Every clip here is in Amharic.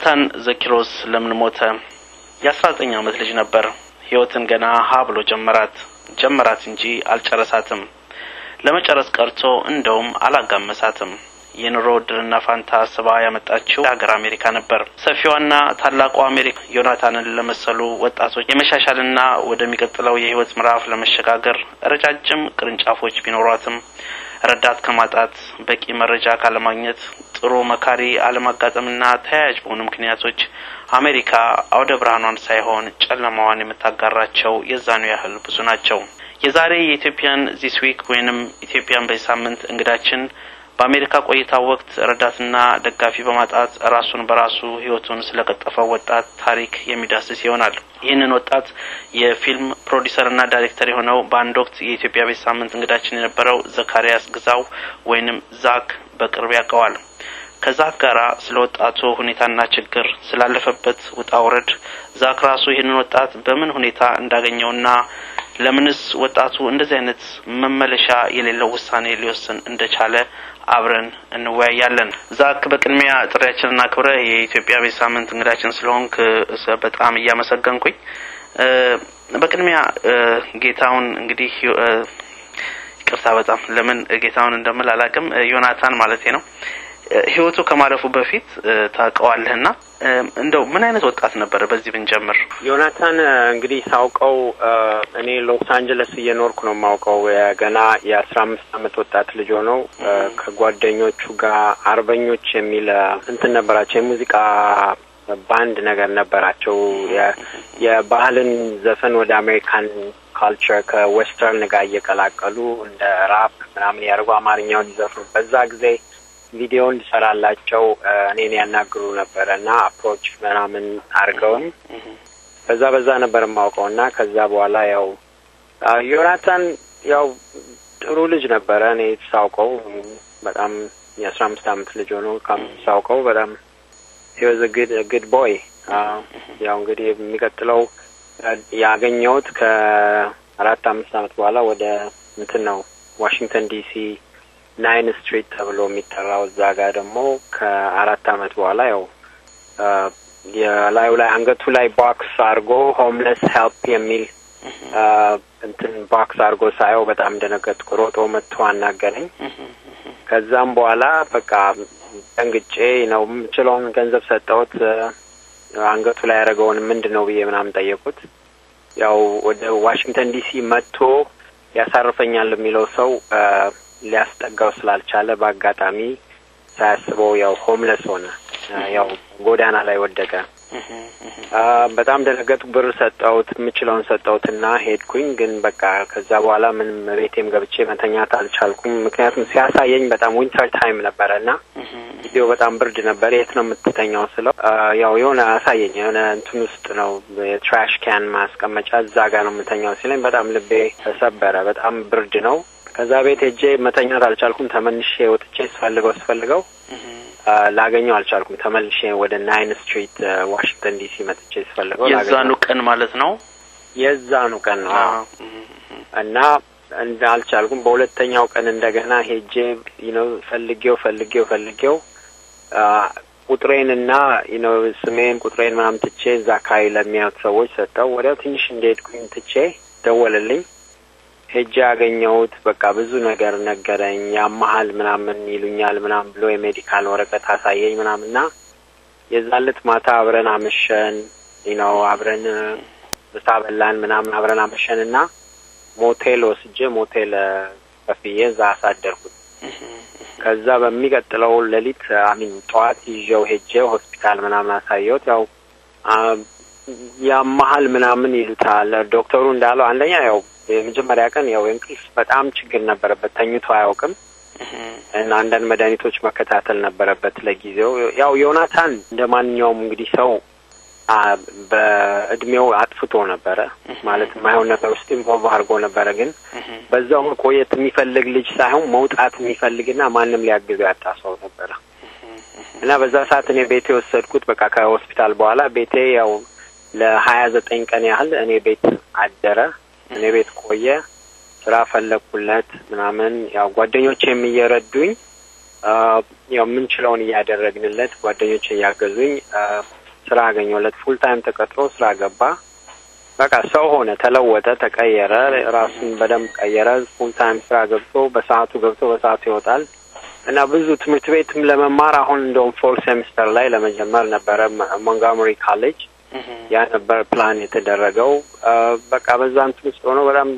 ዮናታን ዘኪሮስ ለምን ሞተ? የአስራ ዘጠኝ ዓመት ልጅ ነበር። ህይወትን ገና ሀ ብሎ ጀመራት ጀመራት እንጂ አልጨረሳትም። ለመጨረስ ቀርቶ እንደውም አላጋመሳትም። የኑሮ ውድልና ፋንታ ስባ ያመጣችው ሀገር አሜሪካ ነበር። ሰፊዋና ታላቋ አሜሪካ ዮናታንን ለመሰሉ ወጣቶች የመሻሻልና ወደሚቀጥለው የህይወት ምዕራፍ ለመሸጋገር ረጃጅም ቅርንጫፎች ቢኖሯትም ረዳት ከማጣት በቂ መረጃ ካለማግኘት ጥሩ መካሪ አለማጋጠምና ተያያዥ በሆኑ ምክንያቶች አሜሪካ አውደ ብርሃኗን ሳይሆን ጨለማዋን የምታጋራቸው የዛኑ ያህል ብዙ ናቸው። የዛሬ የ Ethiopian This Week ወይንም ኢትዮጵያን በዚህ ሳምንት እንግዳችን በአሜሪካ ቆይታ ወቅት ረዳትና ደጋፊ በማጣት ራሱን በራሱ ህይወቱን ስለቀጠፈው ወጣት ታሪክ የሚዳስስ ይሆናል። ይህንን ወጣት የፊልም ፕሮዲሰርና ዳይሬክተር የሆነው በአንድ ወቅት የኢትዮጵያ በዚህ ሳምንት እንግዳችን የነበረው ዘካሪያስ ግዛው ወይንም ዛክ በቅርብ ያውቀዋል። ከዛክ ጋራ ስለ ወጣቱ ሁኔታና ችግር ስላለፈበት ውጣ ውረድ። ዛክ ራሱ ይህንን ወጣት በምን ሁኔታ እንዳገኘውና ለምንስ ወጣቱ እንደዚህ አይነት መመለሻ የሌለው ውሳኔ ሊወስን እንደቻለ አብረን እንወያያለን። ዛክ በቅድሚያ ጥሪያችንን አክብረ የኢትዮጵያ ቤት ሳምንት እንግዳችን ስለሆንክ በጣም እያመሰገንኩኝ። በቅድሚያ ጌታውን እንግዲህ ይቅርታ በጣም ለምን ጌታውን እንደምል አላቅም ዮናታን ማለቴ ነው ህይወቱ ከማለፉ በፊት ታውቀዋለህና እንደው ምን አይነት ወጣት ነበረ? በዚህ ብንጀምር። ዮናታን እንግዲህ ሳውቀው እኔ ሎስ አንጀለስ እየኖርኩ ነው የማውቀው። ገና የአስራ አምስት አመት ወጣት ልጅ ሆነው ከጓደኞቹ ጋር አርበኞች የሚል እንትን ነበራቸው የሙዚቃ ባንድ ነገር ነበራቸው። የባህልን ዘፈን ወደ American culture ከ Western ጋር እየቀላቀሉ እንደ ራፕ ምናምን ያደርጉ አማርኛውን ይዘፍኑ በዛ ጊዜ ቪዲዮ እንዲሰራላቸው እኔን ያናግሩ ነበረ እና approach ምናምን አድርገውን በዛ በዛ ነበር የማውቀው እና ከዛ በኋላ ያው ዮናታን ያው ጥሩ ልጅ ነበረ። እኔ ሳውቀው በጣም የአስራ አምስት አመት ልጅ ሆኖ ሳውቀው በጣም He was good boy። ያው እንግዲህ የሚቀጥለው ያገኘሁት ከአራት አምስት አመት በኋላ ወደ እንትን ነው ዋሽንግተን ዲሲ Nine Street ተብሎ የሚጠራው እዛ ጋር ደግሞ ከአራት አመት በኋላ ያው የላዩ ላይ አንገቱ ላይ box አድርጎ homeless help የሚል እንትን box አድርጎ ሳየው በጣም ደነገጥኩ። ሮጦ መጥቶ አናገረኝ። ከዛም በኋላ በቃ ደንግጬ ነው የምችለውን ገንዘብ ሰጠሁት። አንገቱ ላይ ያደረገውን ምንድን ነው ብዬ ምናምን ጠየቁት። ያው ወደ ዋሽንግተን ዲሲ መጥቶ ያሳርፈኛል የሚለው ሰው ሊያስጠጋው ስላልቻለ በአጋጣሚ ሳያስበው ያው ሆምለስ ሆነ። ያው ጎዳና ላይ ወደቀ። በጣም ደነገጥኩ። ብር ሰጠሁት፣ የምችለውን ሰጠሁትና ሄድኩኝ። ግን በቃ ከዛ በኋላ ምንም ቤቴም ገብቼ መተኛት አልቻልኩም። ምክንያቱም ሲያሳየኝ በጣም winter time ነበረ እና ጊዜው በጣም ብርድ ነበር። የት ነው የምትተኛው ስለው ያው የሆነ አሳየኝ የሆነ እንትን ውስጥ ነው የ trash can ማስቀመጫ እዛ ጋር ነው የምተኛው ሲለኝ በጣም ልቤ ተሰበረ። በጣም ብርድ ነው። ከዛ ቤት ሄጄ መተኛት አልቻልኩም። ተመልሼ ወጥቼ ስፈልገው ስፈልገው ላገኘው አልቻልኩም። ተመልሼ ወደ Nine Street ዋሽንግተን ዲሲ መጥቼ ስፈልገው የዛኑ ቀን ማለት ነው። የዛኑ ቀን ነው እና እንደ አልቻልኩም። በሁለተኛው ቀን እንደገና ሄጄ ነው ፈልጌው ፈልጌው ፈልጌው ቁጥሬንና ነው ስሜን ቁጥሬን ምናምን ትቼ እዛ አካባቢ ለሚያዩት ሰዎች ሰጠው። ወዲያው ትንሽ እንደሄድኩኝ ትቼ ደወለልኝ። ሄጄ ያገኘሁት በቃ ብዙ ነገር ነገረኝ። ያመሀል ምናምን ይሉኛል ምናምን ብሎ የሜዲካል ወረቀት አሳየኝ ምናምን እና የዛን ዕለት ማታ አብረን አመሸን ነው አብረን ምሳ በላን ምናምን አብረን አመሸን እና ሞቴል ወስጄ ሞቴል ከፍዬ እዛ አሳደርኩት። ከዛ በሚቀጥለው ሌሊት አሚን ጠዋት ይዤው ሄጄ ሆስፒታል ምናምን አሳየሁት። ያው ያመሀል ምናምን ይሉታል ዶክተሩ እንዳለው አንደኛ ያው የመጀመሪያ ቀን ያው እንቅልፍ በጣም ችግር ነበረበት። ተኝቶ አያውቅም እና አንዳንድ መድኃኒቶች መከታተል ነበረበት ለጊዜው። ያው ዮናታን እንደ ማንኛውም እንግዲህ ሰው በእድሜው አጥፍቶ ነበረ ማለት የማይሆን ነገር ውስጥ involve አድርጎ ነበረ። ግን በዛው መቆየት የሚፈልግ ልጅ ሳይሆን መውጣት የሚፈልግና ማንም ሊያግዘው ያጣ ሰው ነበረ እና በዛ ሰዓት እኔ ቤቴ የወሰድኩት በቃ ከሆስፒታል በኋላ ቤቴ ያው ለሀያ ዘጠኝ ቀን ያህል እኔ ቤት አደረ። እኔ ቤት ቆየ። ስራ ፈለግኩለት ምናምን ያው ጓደኞቼም እየረዱኝ ያው የምንችለውን እያደረግንለት ጓደኞች እያገዙኝ ስራ አገኘለት። Full time ተቀጥሮ ስራ ገባ። በቃ ሰው ሆነ፣ ተለወጠ፣ ተቀየረ፣ ራሱን በደንብ ቀየረ። Full time ስራ ገብቶ በሰዓቱ ገብቶ በሰዓቱ ይወጣል እና ብዙ ትምህርት ቤትም ለመማር አሁን እንደውም fall semester ላይ ለመጀመር ነበረ Montgomery College ያ ነበር ፕላን የተደረገው። በቃ በዛ እንትን ውስጥ ሆኖ በጣም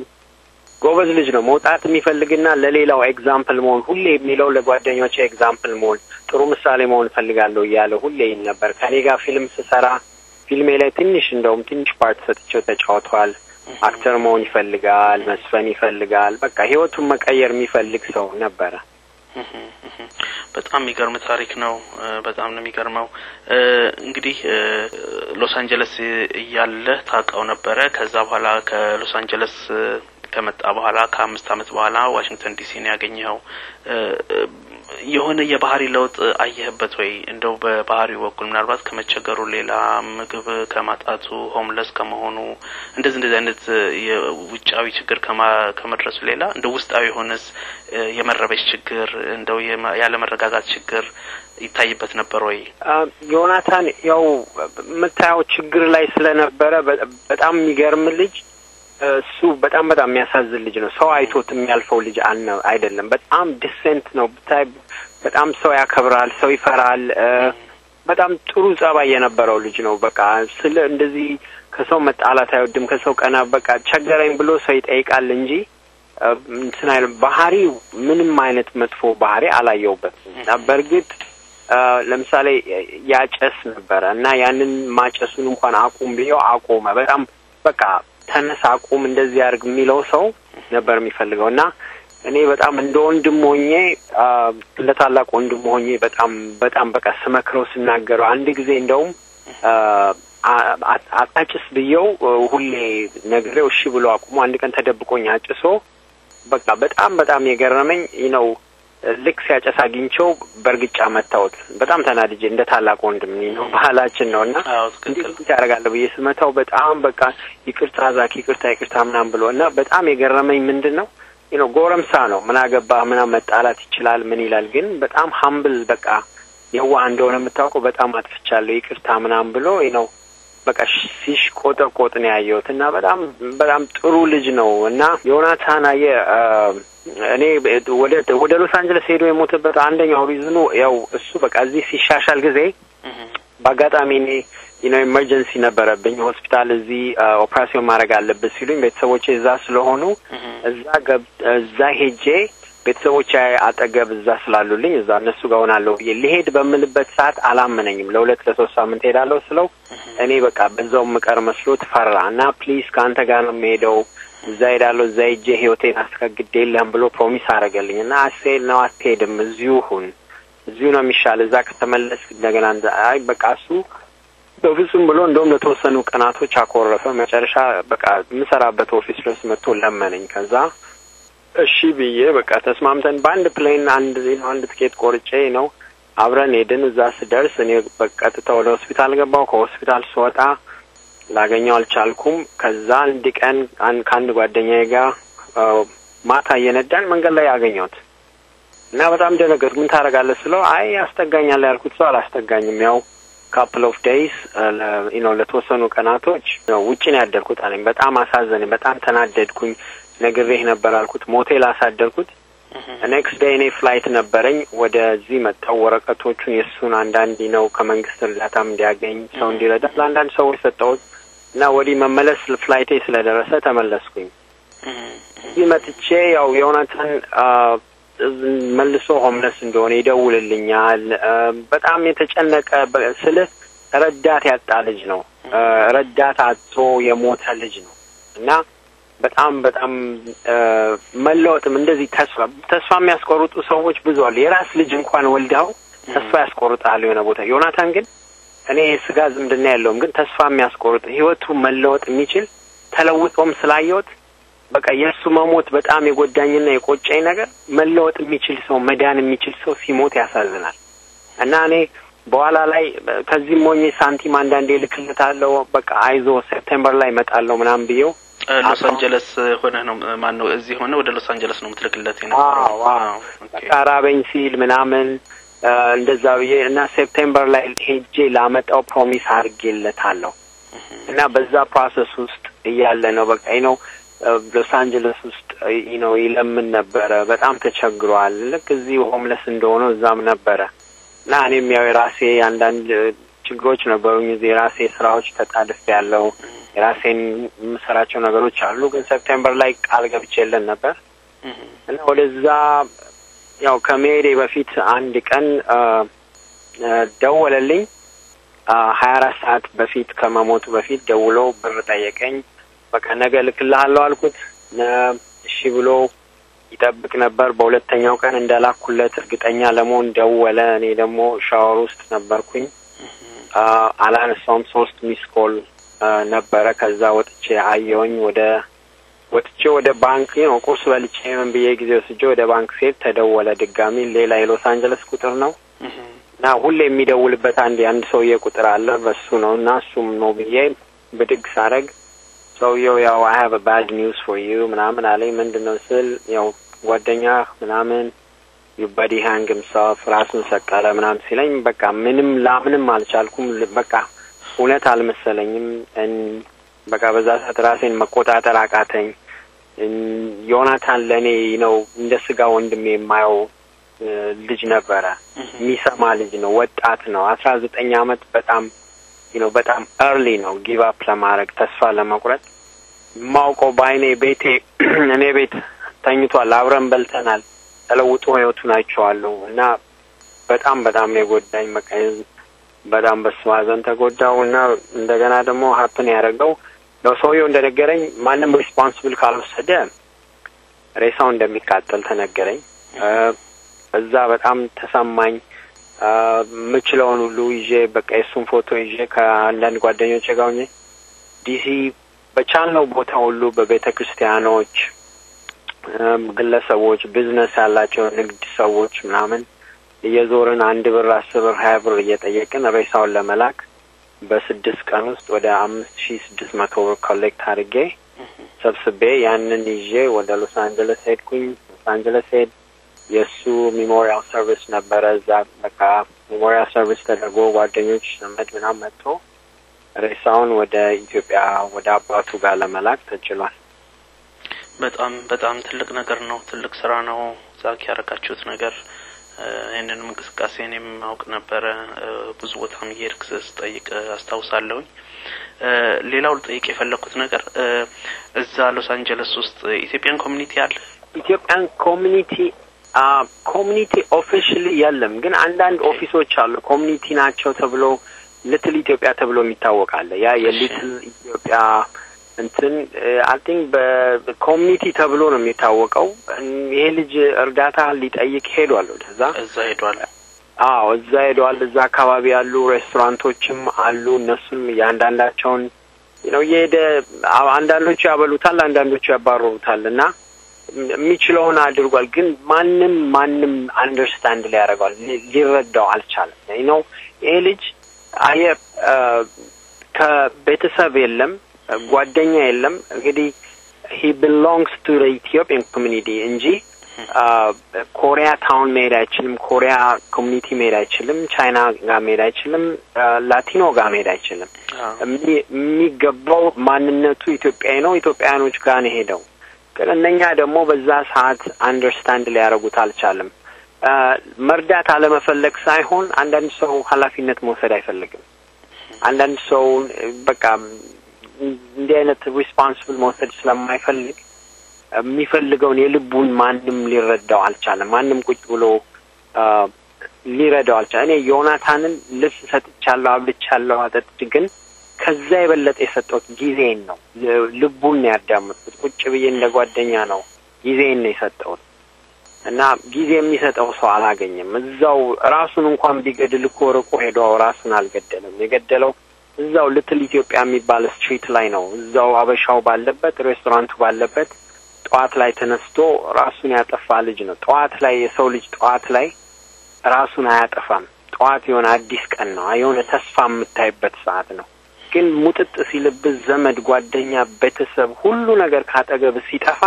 ጎበዝ ልጅ ነው። መውጣት የሚፈልግና ለሌላው example መሆን ሁሌ የሚለው ለጓደኞቼ example መሆን ጥሩ ምሳሌ መሆን እፈልጋለሁ እያለ ሁሌ ይል ነበር። ከኔ ጋር ፊልም ስሰራ ፊልሜ ላይ ትንሽ እንደውም ትንሽ part ሰጥቼው ተጫውቷል። actor መሆን ይፈልጋል፣ መስፈን ይፈልጋል። በቃ ህይወቱን መቀየር የሚፈልግ ሰው ነበረ። በጣም የሚገርም ታሪክ ነው። በጣም ነው የሚገርመው። እንግዲህ ሎስ አንጀለስ እያለህ ታውቀው ነበረ። ከዛ በኋላ ከሎስ አንጀለስ ከመጣ በኋላ ከአምስት ዓመት በኋላ ዋሽንግተን ዲሲ ነው ያገኘኸው። የሆነ የባህሪ ለውጥ አየህበት ወይ? እንደው በባህሪው በኩል ምናልባት ከመቸገሩ ሌላ ምግብ ከማጣቱ homeless ከመሆኑ እንደዚህ እንደዚህ አይነት የውጫዊ ችግር ከመድረሱ ሌላ እንደ ውስጣዊ የሆነስ የመረበሽ ችግር እንደው ያለመረጋጋት ችግር ይታይበት ነበር ወይ? ዮናታን ያው የምታየው ችግር ላይ ስለነበረ በጣም የሚገርም ልጅ እሱ በጣም በጣም የሚያሳዝን ልጅ ነው። ሰው አይቶት የሚያልፈው ልጅ አልነ አይደለም። በጣም ዲሴንት ነው ብታይ፣ በጣም ሰው ያከብራል፣ ሰው ይፈራል። በጣም ጥሩ ጸባይ የነበረው ልጅ ነው። በቃ ስለ እንደዚህ ከሰው መጣላት አይወድም። ከሰው ቀና በቃ ቸገረኝ ብሎ ሰው ይጠይቃል እንጂ እንትን አይልም። ባህሪው ምንም አይነት መጥፎ ባህሪ አላየውበትም። በእርግጥ ለምሳሌ ያጨስ ነበረ እና ያንን ማጨሱን እንኳን አቁም ብየው አቆመ። በጣም በቃ ተነስ አቁም፣ እንደዚህ አድርግ የሚለው ሰው ነበር የሚፈልገው። እና እኔ በጣም እንደ ወንድም ሆኜ እንደ ታላቅ ወንድም ሆኜ በጣም በጣም በቃ ስመክረው ስናገረው አንድ ጊዜ እንደውም አታጭስ ብየው ሁሌ ነግሬው እሺ ብሎ አቁሞ አንድ ቀን ተደብቆኝ አጭሶ በቃ በጣም በጣም የገረመኝ ነው ልክ ሲያጨስ አግኝቸው በእርግጫ መታሁት። በጣም ተናድጄ እንደ ታላቅ ወንድም ነው ባህላችን ነው እና እንዴት ያደርጋለሁ ብዬ ስመታው በጣም በቃ ይቅርታ ዛክ ይቅርታ ይቅርታ ምናምን ብሎ እና በጣም የገረመኝ ምንድን ነው ነው ጎረምሳ ነው። ምን አገባህ ምናምን መጣላት ይችላል ምን ይላል ግን በጣም humble በቃ የዋህ እንደሆነ የምታውቀው በጣም አጥፍቻለሁ ይቅርታ ምናምን ብሎ ነው በቃ ሲሽቆጠቆጥ ነው ያየሁት እና በጣም በጣም ጥሩ ልጅ ነው እና ዮናታን አየ እኔ ወደ ወደ ሎስ አንጀለስ ሄዶ የሞተበት አንደኛው reason ኑ ያው እሱ በቃ እዚህ ሲሻሻል ጊዜ በአጋጣሚ እኔ ነው emergency ነበረብኝ ሆስፒታል እዚህ ኦፕራሲዮን ማድረግ አለበት ሲሉኝ ቤተሰቦቼ እዛ ስለሆኑ እዛ ገብ እዛ ሄጄ ቤተሰቦች አጠገብ እዛ ስላሉልኝ እዛ እነሱ ጋር ሆናለሁ ብዬ ልሄድ በምልበት ሰዓት አላመነኝም። ለሁለት ለሶስት ሳምንት ሄዳለሁ ስለው እኔ በቃ በዛው ምቀር መስሎት ፈራ እና please ከአንተ ጋር ነው የምሄደው እዛ ሄዳለሁ እዛ ሄጄ ህይወቴን አስከግድ የለህም ብሎ promise አደረገልኝ እና አሴል ነው አትሄድም፣ እዚሁ ሁን፣ እዚሁ ነው የሚሻል፣ እዛ ከተመለስ እንደገና አይ በቃ እሱ በፍጹም ብሎ እንደውም ለተወሰኑ ቀናቶች አኮረፈ። መጨረሻ በቃ የምሰራበት office ድረስ መጥቶ ለመነኝ። ከዛ እሺ ብዬ በቃ ተስማምተን በአንድ plane አንድ አንድ ትኬት ቆርጬ ነው አብረን ሄድን። እዛ ስደርስ እኔ በቀጥታ ወደ ሆስፒታል ገባው። ከሆስፒታል ስወጣ ላገኘው አልቻልኩም። ከዛ አንድ ቀን ከአንድ ጓደኛዬ ጋር ማታ እየነዳን መንገድ ላይ ያገኘሁት እና በጣም ደነገጥኩ። ምን ታደርጋለህ ስለው አይ ያስጠጋኛል ያልኩት ሰው አላስጠጋኝም። ያው couple of days ነው ለተወሰኑ ቀናቶች ውጭ ነው ያደርኩት አለኝ። በጣም አሳዘነኝ። በጣም ተናደድኩኝ። ነግሬህ ነበር አልኩት። ሞቴል አሳደርኩት። next day እኔ flight ነበረኝ ወደዚህ መጣው። ወረቀቶቹን የእሱን አንዳንድ ነው ከመንግስት እርዳታም እንዲያገኝ ሰው እንዲረዳ ለአንዳንድ ሰዎች ሰጠሁት እና ወዲህ መመለስ flight ኤ ስለደረሰ ተመለስኩኝ። እዚህ መጥቼ ያው የእውነትን መልሶ homeless እንደሆነ ይደውልልኛል። በጣም የተጨነቀ ስልህ ረዳት ያጣ ልጅ ነው። ረዳት አጥቶ የሞተ ልጅ ነው እና በጣም በጣም መለወጥም እንደዚህ ተስፋ ተስፋ የሚያስቆርጡ ሰዎች ብዙ አሉ። የራስ ልጅ እንኳን ወልዳው ተስፋ ያስቆርጣል የሆነ ቦታ። ዮናታን ግን እኔ የስጋ ዝምድና የለውም፣ ግን ተስፋ የሚያስቆርጥ ህይወቱ መለወጥ የሚችል ተለውጦም ስላየሁት በቃ የእሱ መሞት በጣም የጎዳኝና የቆጨኝ ነገር መለወጥ የሚችል ሰው መዳን የሚችል ሰው ሲሞት ያሳዝናል። እና እኔ በኋላ ላይ ከዚህም ሞኜ ሳንቲም አንዳንዴ ልክልታለሁ። በቃ አይዞ September ላይ እመጣለሁ ምናምን ብዬው ሎስ አንጀለስ ሆነ ነው ማን ነው እዚህ ሆነ ወደ ሎስ አንጀለስ ነው የምትልክለት የነበረው? አዎ አዎ። በቃ ራበኝ ሲል ምናምን እንደዛ ብዬ እና September ላይ ሄጄ ላመጣው promise አድርጌለታለሁ። እና በዛ process ውስጥ እያለ ነው በቃ ነው። ሎስ አንጀለስ ውስጥ ነው ይለምን ነበረ። በጣም ተቸግሯል። ልክ እዚህ homeless እንደሆነ እዛም ነበረ። እና እኔም ያው የራሴ አንዳንድ ችግሮች ነበሩኝ። የራሴ ስራዎች ተጣድፍ ያለው የራሴን የምሰራቸው ነገሮች አሉ። ግን September ላይ ቃል ገብቼለን ነበር እና ወደዛ ያው ከመሄዴ በፊት አንድ ቀን ደወለልኝ። ሀያ አራት ሰዓት በፊት ከመሞቱ በፊት ደውሎ ብር ጠየቀኝ። በቃ ነገ እልክልሃለሁ አልኩት። እሺ ብሎ ይጠብቅ ነበር። በሁለተኛው ቀን እንደላኩለት እርግጠኛ ለመሆን ደወለ። እኔ ደግሞ ሻወር ውስጥ ነበርኩኝ። አላነሳውም። ሶስት missed call ነበረ። ከዛ ወጥቼ አየውኝ ወደ ወጥቼ ወደ ባንክ ነው ቁርስ በልቼ ምን ብዬ ጊዜ ወስጄ ወደ ባንክ ሴት ተደወለ ድጋሚ። ሌላ የሎስ አንጀለስ ቁጥር ነው እና ሁሌ የሚደውልበት አንድ የአንድ ሰውዬ ቁጥር አለ። በሱ ነው እና እሱም ነው ብዬ ብድግ ሳረግ ሰውየው ያው I have bad news for you ምናምን አለኝ። ምንድን ነው ስል ያው ጓደኛ ምናምን your buddy hang himself ራሱን ሰቀለ ምናምን ሲለኝ በቃ ምንም ላምንም አልቻልኩም። በቃ እውነት አልመሰለኝም። በቃ በዛ ሰዓት ራሴን መቆጣጠር አቃተኝ። ዮናታን ለእኔ ነው እንደ ስጋ ወንድሜ የማየው ልጅ ነበረ። የሚሰማ ልጅ ነው። ወጣት ነው። አስራ ዘጠኝ አመት በጣም ነው በጣም early ነው give up ለማድረግ ተስፋ ለመቁረጥ የማውቀው በአይኔ ቤቴ እኔ ቤት ተኝቷል። አብረን በልተናል። ተለውጦ ህይወቱን አይቼዋለሁ እና በጣም በጣም ነው የጎዳኝ። በቃ በጣም በሱ ሐዘን ተጎዳው እና እንደገና ደግሞ happen ያደረገው ነው ሰውየው እንደነገረኝ ማንም responsible ካልወሰደ ሬሳው እንደሚቃጠል ተነገረኝ። እዛ በጣም ተሰማኝ። የምችለውን ሁሉ ይዤ በቃ የሱን ፎቶ ይዤ ከአንዳንድ ጓደኞች ጋር ዲሲ በቻልነው ቦታ ሁሉ በቤተ ክርስቲያኖች፣ ግለሰቦች፣ ቢዝነስ ያላቸው ንግድ ሰዎች ምናምን እየዞርን አንድ ብር፣ አስር ብር፣ ሀያ ብር እየጠየቅን ሬሳውን ለመላክ በስድስት ቀን ውስጥ ወደ አምስት ሺ ስድስት መቶ ብር collect አድርጌ ሰብስቤ ያንን ይዤ ወደ ሎስ አንጀለስ ሄድኩኝ። ሎስ አንጀለስ ሄድ የእሱ memorial service ነበረ። እዛ በቃ memorial service ተደርጎ ጓደኞች፣ ዘመድ ምናምን መጥቶ ሬሳውን ወደ ኢትዮጵያ ወደ አባቱ ጋር ለመላክ ተችሏል። በጣም በጣም ትልቅ ነገር ነው። ትልቅ ስራ ነው ዛክ ያደረጋችሁት ነገር። ይህንንም እንቅስቃሴ እኔም አውቅ ነበረ። ብዙ ቦታም እየሄድክ ስጠይቅ አስታውሳለሁኝ። ሌላው ልጠይቅ የፈለግኩት ነገር እዛ ሎስ አንጀለስ ውስጥ Ethiopian community አለ? Ethiopian community community officially የለም፣ ግን አንዳንድ office ኦች አሉ። community ናቸው ተብሎ Little Ethiopia ተብሎ የሚታወቅ አለ። ያ የ Little Ethiopia እንትን I think በ community ተብሎ ነው የሚታወቀው። ይሄ ልጅ እርዳታ ሊጠይቅ ሄዷል፣ ወደዛ እዛ ሄዷል። አዎ እዛ ሄደዋል። እዛ አካባቢ ያሉ ሬስቶራንቶችም አሉ። እነሱም የአንዳንዳቸውን ነው እየሄደ አንዳንዶቹ ያበሉታል፣ አንዳንዶቹ ያባረሩታል እና የሚችለውን አድርጓል። ግን ማንም ማንም understand ሊያደርገዋል ሊረዳው አልቻለም። ነው ይሄ ልጅ አየ ከቤተሰብ የለም ጓደኛ የለም። እንግዲህ he belongs to Ethiopian community እንጂ Koreatown መሄድ አይችልም። ኮሪያ community መሄድ አይችልም። ቻይና ጋር መሄድ አይችልም። ላቲኖ ጋር መሄድ አይችልም። የሚገባው ማንነቱ ኢትዮጵያዊ ነው። ኢትዮጵያውያኖች ጋር ነው ሄደው ግን እነኛ ደግሞ በዛ ሰዓት understand ሊያደርጉት አልቻለም። መርዳት አለመፈለግ ሳይሆን አንዳንድ ሰው ኃላፊነት መውሰድ አይፈልግም። አንዳንድ ሰው በቃ እንዲህ አይነት responsible መውሰድ ስለማይፈልግ የሚፈልገውን የልቡን ማንም ሊረዳው አልቻለም። ማንም ቁጭ ብሎ ሊረዳው አልቻለም። እኔ ዮናታንን ልብስ ሰጥቻለሁ፣ አብልቻለሁ፣ አጠጥቼ ግን ከዛ የበለጠ የሰጠሁት ጊዜን ነው። ልቡን ነው ያዳመጥኩት። ቁጭ ብዬ እንደ ጓደኛ ነው ጊዜን ነው የሰጠሁት እና ጊዜ የሚሰጠው ሰው አላገኘም። እዛው ራሱን እንኳን ቢገድል እኮ ርቆ ሄዶ ራሱን አልገደለም። የገደለው እዛው ልትል ኢትዮጵያ የሚባል ስትሪት ላይ ነው። እዛው አበሻው ባለበት ሬስቶራንቱ ባለበት ጠዋት ላይ ተነስቶ ራሱን ያጠፋ ልጅ ነው። ጠዋት ላይ የሰው ልጅ ጠዋት ላይ ራሱን አያጠፋም። ጠዋት የሆነ አዲስ ቀን ነው። የሆነ ተስፋ የምታይበት ሰዓት ነው ግን ሙጥጥ ሲልብህ ዘመድ፣ ጓደኛ፣ ቤተሰብ ሁሉ ነገር ካጠገብ ሲጠፋ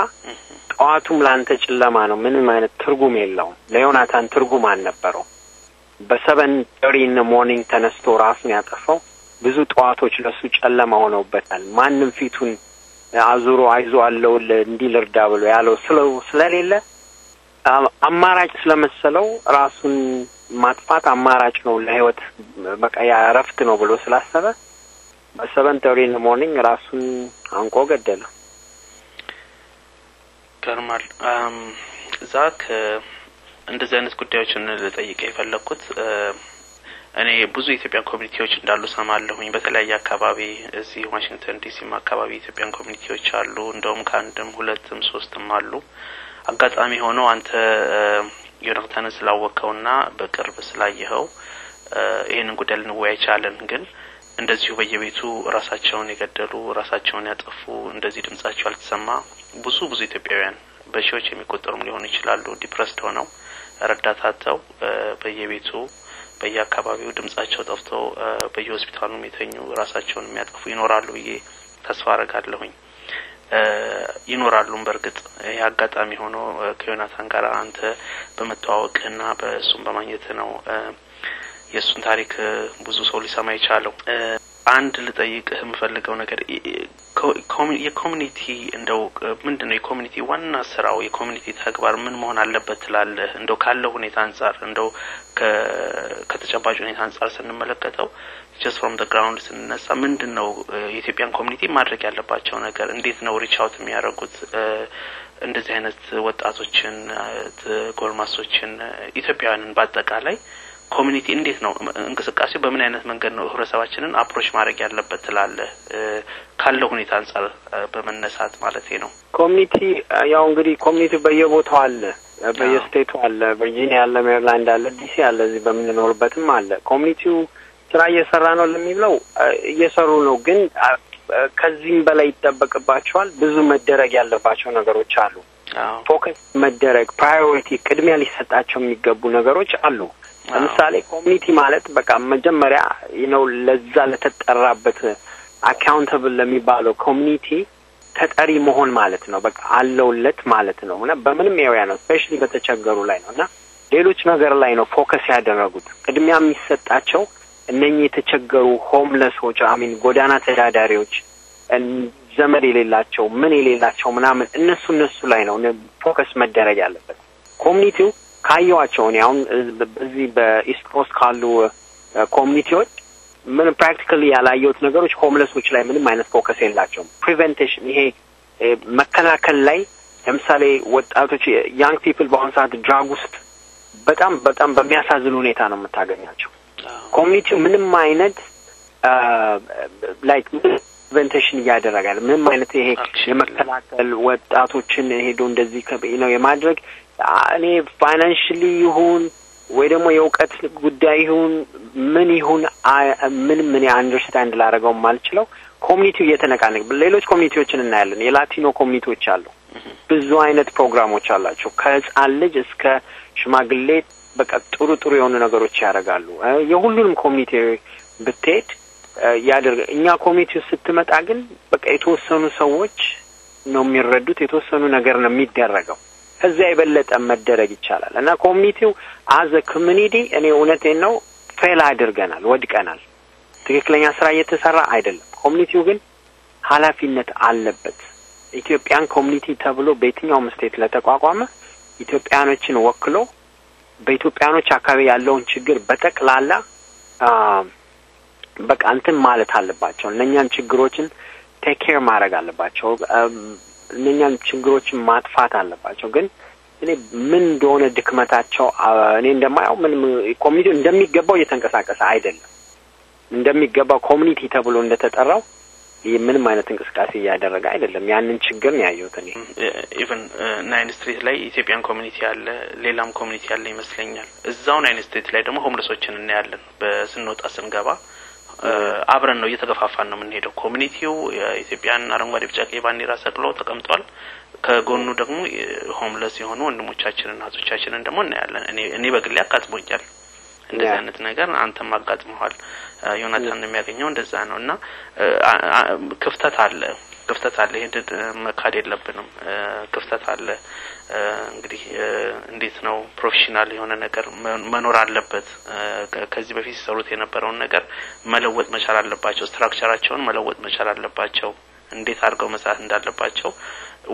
ጠዋቱም ለአንተ ጨለማ ነው። ምንም አይነት ትርጉም የለውም። ለዮናታን ትርጉም አልነበረው። በ seven thirty in morning ተነስቶ ራሱን ያጠፋው ብዙ ጠዋቶች ለሱ ጨለማ ሆነውበታል። ማንም ፊቱን አዙሮ አይዞ አለው እንዲህ ልርዳ ብሎ ያለው ሰው ስለሌለ አማራጭ ስለመሰለው ራሱን ማጥፋት አማራጭ ነው ለህይወት በቃ ያ እረፍት ነው ብሎ ስላሰበ በ seven thirty in morning ራሱን አንቆ ገደለ። ገርማል ዛክ እንደዚህ አይነት ጉዳዮችን ልጠይቀ የፈለግኩት እኔ ብዙ የ Ethiopian community ዎች እንዳሉ ሰማለሁኝ። በተለያየ አካባቢ እዚህ ዋሽንግተን ዲሲም አካባቢ የ Ethiopian community ዎች አሉ። እንደውም ከአንድም ሁለትም ሶስትም አሉ። አጋጣሚ ሆኖ አንተ ዮናታንን ስላወቅከውና በቅርብ ስላየኸው ይህንን ጉዳይ ልንወያይ ቻለን። ግን እንደዚሁ በየቤቱ ራሳቸውን የገደሉ ራሳቸውን ያጠፉ እንደዚህ ድምጻቸው ያልተሰማ ብዙ ብዙ ኢትዮጵያውያን በሺዎች የሚቆጠሩም ሊሆኑ ይችላሉ። ዲፕረስድ ሆነው ረዳታተው በየቤቱ በየአካባቢው ድምጻቸው ጠፍቶ በየሆስፒታሉም የተኙ ራሳቸውን የሚያጠፉ ይኖራሉ ብዬ ተስፋ አረጋለሁኝ። ይኖራሉም። በእርግጥ ይህ አጋጣሚ ሆኖ ከዮናታን ጋር አንተ በመተዋወቅህና በእሱም በማግኘት ነው የእሱን ታሪክ ብዙ ሰው ሊሰማ የቻለው። አንድ ልጠይቅህ የምፈልገው ነገር የ community እንደው ምንድን ነው የ community ዋና ስራው የ community ተግባር ምን መሆን አለበት ትላለህ? እንደው ካለው ሁኔታ አንጻር እንደው ከተጨባጭ ሁኔታ አንጻር ስንመለከተው just from ground ስንነሳ ምንድን ነው የ Ethiopian community ማድረግ ያለባቸው ነገር? እንዴት ነው reach out የሚያደርጉት እንደዚህ አይነት ወጣቶችን፣ ጎልማሶችን፣ ኢትዮጵያውያንን በአጠቃላይ community እንዴት ነው እንቅስቃሴው? በምን አይነት መንገድ ነው ህብረተሰባችንን approach ማድረግ ያለበት ትላለህ? ካለው ሁኔታ አንጻር በመነሳት ማለት ነው። community ያው እንግዲህ community በየቦታው አለ፣ በየ state ቱ አለ፣ ቨርጂኒያ አለ፣ ሜሪላንድ አለ፣ ዲሲ አለ፣ እዚህ በምንኖርበትም አለ። community ው ስራ እየሰራ ነው ለሚለው እየሰሩ ነው፣ ግን ከዚህም በላይ ይጠበቅባቸዋል። ብዙ መደረግ ያለባቸው ነገሮች አሉ። focus መደረግ priority፣ ቅድሚያ ሊሰጣቸው የሚገቡ ነገሮች አሉ። ለምሳሌ community ማለት በቃ መጀመሪያ ነው ለዛ ለተጠራበት accountable ለሚባለው community ተጠሪ መሆን ማለት ነው። በቃ አለውለት ማለት ነው እና በምንም area ነው specially በተቸገሩ ላይ ነው እና ሌሎች ነገር ላይ ነው focus ያደረጉት። ቅድሚያ የሚሰጣቸው እነኚህ የተቸገሩ homeless ኦች I mean ጎዳና ተዳዳሪዎች፣ ዘመድ የሌላቸው ምን የሌላቸው ምናምን እነሱ እነሱ ላይ ነው focus መደረግ ያለበት community ው ካየዋቸው እኔ አሁን በዚህ በ East Coast ካሉ community ዎች ምን practically ያላየሁት ነገሮች homeless ኦች ላይ ምንም አይነት focus የላቸውም። prevention ይሄ መከላከል ላይ ለምሳሌ ወጣቶች young people በአሁኑ ሰዓት drug ውስጥ በጣም በጣም በሚያሳዝን ሁኔታ ነው የምታገኛቸው። community ው ምንም አይነት like prevention እያደረጋል ምንም አይነት ይሄ የመከላከል ወጣቶችን ሄዶ እንደዚህ ነው የማድረግ እኔ financially ይሁን ወይ ደግሞ የእውቀት ጉዳይ ይሁን ምን ይሁን ምን ምን understand ላደረገው የማልችለው community ው እየተነቃነቅ ሌሎች community ዎችን እናያለን። የ Latino community ዎች አሉ። ብዙ አይነት ፕሮግራሞች አላቸው። ከህፃን ልጅ እስከ ሽማግሌ በቃ ጥሩ ጥሩ የሆኑ ነገሮች ያደርጋሉ። የሁሉንም community ብትሄድ ያደርገ እኛ community ው ስትመጣ ግን በቃ የተወሰኑ ሰዎች ነው የሚረዱት። የተወሰኑ ነገር ነው የሚደረገው። ከዚያ የበለጠ መደረግ ይቻላል እና community ው as a community እኔ እውነቴን ነው fail አድርገናል፣ ወድቀናል። ትክክለኛ ስራ እየተሰራ አይደለም። community ው ግን ኃላፊነት አለበት። Ethiopian community ተብሎ በየትኛውም state ለተቋቋመ ኢትዮጵያኖችን ወክሎ በኢትዮጵያኖች አካባቢ ያለውን ችግር በጠቅላላ በቃ እንትን ማለት አለባቸው። እነኛን ችግሮችን take care ማድረግ አለባቸው። እነኛን ችግሮችን ማጥፋት አለባቸው። ግን እኔ ምን እንደሆነ ድክመታቸው እኔ እንደማየው ምንም community እንደሚገባው እየተንቀሳቀሰ አይደለም። እንደሚገባው community ተብሎ እንደተጠራው ምንም አይነት እንቅስቃሴ እያደረገ አይደለም። ያንን ችግር ነው ያየሁት እኔ። even nine street ላይ Ethiopian community አለ፣ ሌላም community አለ ይመስለኛል። እዛው nine street ላይ ደግሞ homeless ኦችን እናያለን። በስንወጣ ስንገባ አብረን ነው እየተገፋፋን ነው የምንሄደው። community ው የኢትዮጵያን አረንጓዴ፣ ቢጫ፣ ቀይ ባንዲራ ሰቅለው ተቀምጧል። ከጎኑ ደግሞ homeless የሆኑ ወንድሞቻችንን እህቶቻችንን ደግሞ እናያለን። እኔ እኔ በግሌ አጋጥሞኛል። እንደዚህ አይነት ነገር አንተም አጋጥመዋል። ዮናታን የሚያገኘው እንደዛ ነው እና ክፍተት አለ ክፍተት አለ። ይሄን መካድ የለብንም። ክፍተት አለ። እንግዲህ እንዴት ነው professional የሆነ ነገር መኖር አለበት። ከዚህ በፊት ሲሰሩት የነበረውን ነገር መለወጥ መቻል አለባቸው። structure ኣቸውን መለወጥ መቻል አለባቸው። እንዴት አድርገው መስራት እንዳለባቸው